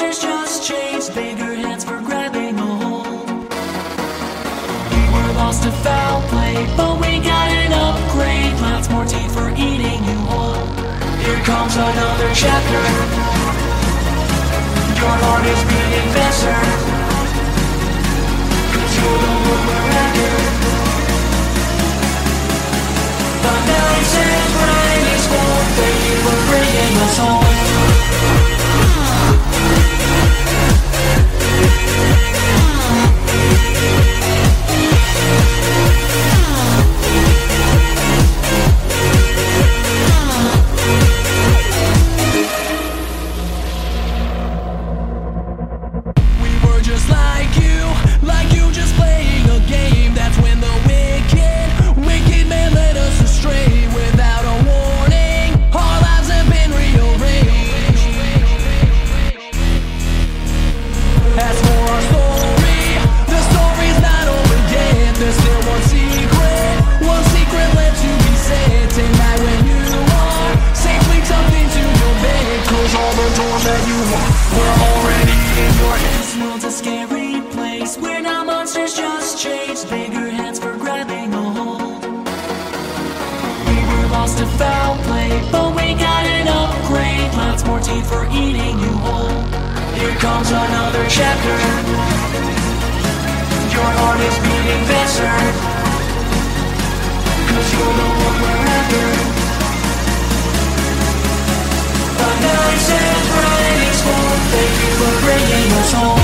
monsters just changed, bigger hands for grabbing a hold. We were lost to foul play, but we got an upgrade. Lots more teeth for eating you whole. Here comes another chapter. Your heart is beating faster. You're the one we're after. The nights and rain is cold, they were bringing us home. World's a scary place where now monsters just chase bigger hands for grabbing a hold. We were lost to foul play, but we got an upgrade. Lots more teeth for eating you whole. Here comes another chapter. Your heart is beating faster. Cause you're the one we're after. The nights and rains won't thank you for bringing us home.